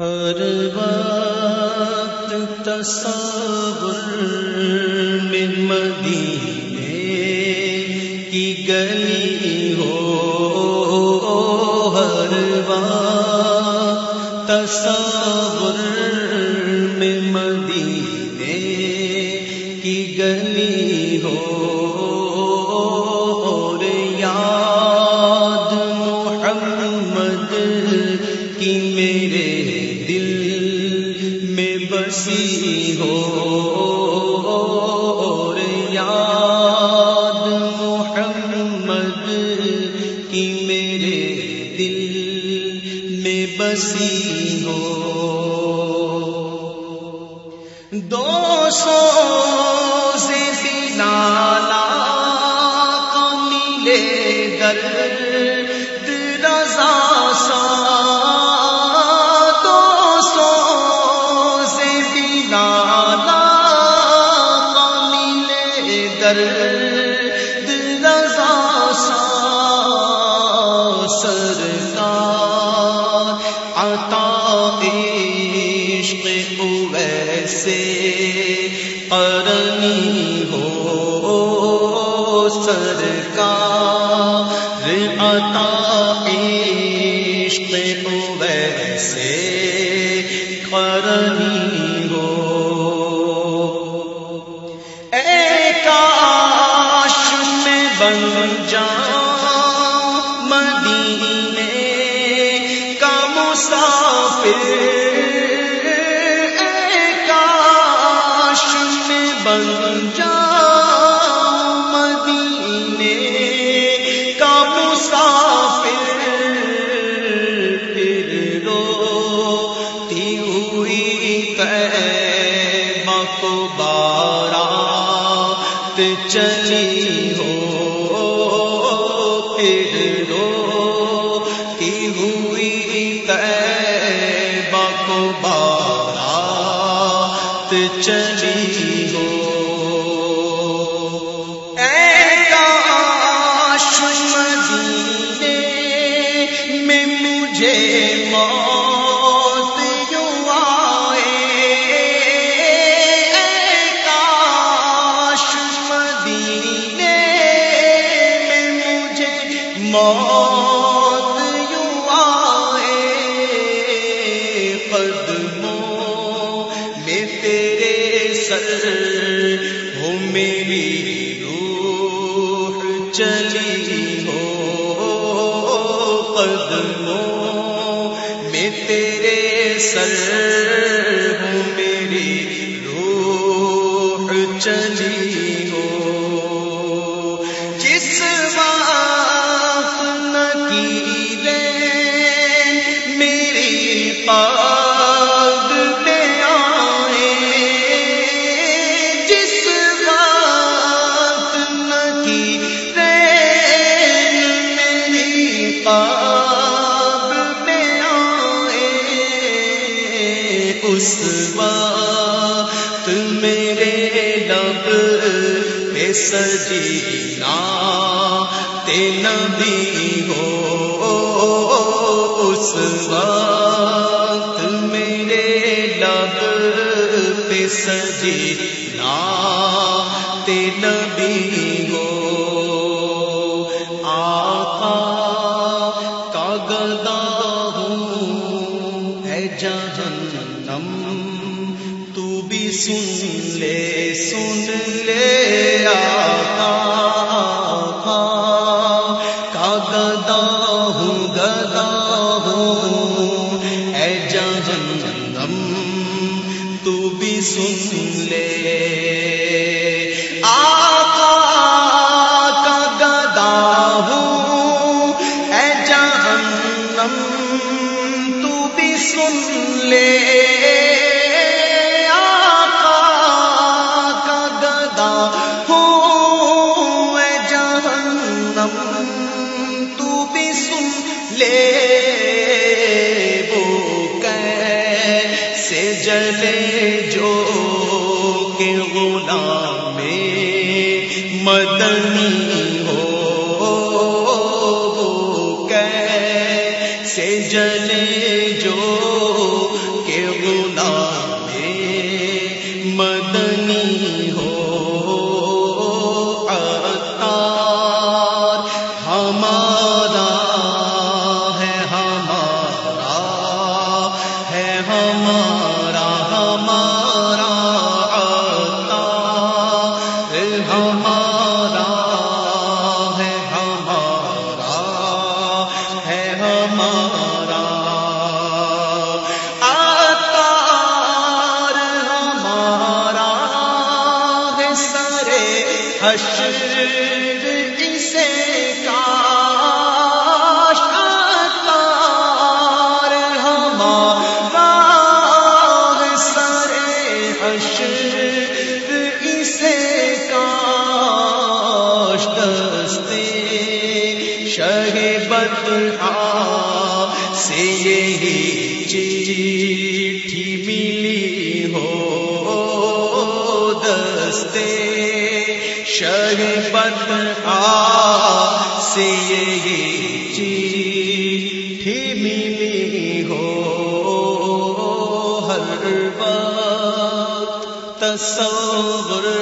ہر وقت تصور میں مدینے کی گلی ہو ہر وقت تصور میں ہو دو سو سے بنا ملے در عشق ویسے قرنی ہو سرکار عطا عشق ویسے قرنی کاش میں بن جاؤں مدینے کا مسافر پھر روتی ہوئی کو بارات چلی ہو پھر روتی ہوئی چلی ہو۔ پہ سجینا نبی ہو اس وقت میرے لب پہ سجینا نبی ہو آقا کا گدا ہوں ہے جہنم تو بھی سن لے سن لے، آقا آقا۔ کا گدا ہوں گدا ہوں۔ اے جہنم، تو بھی سن لے۔ گدا ہوں جہنم تو بھی سن لے وہ جلے جو کہ غلام مدنی ماں شربت آ سی چی ہو ہر بات تصور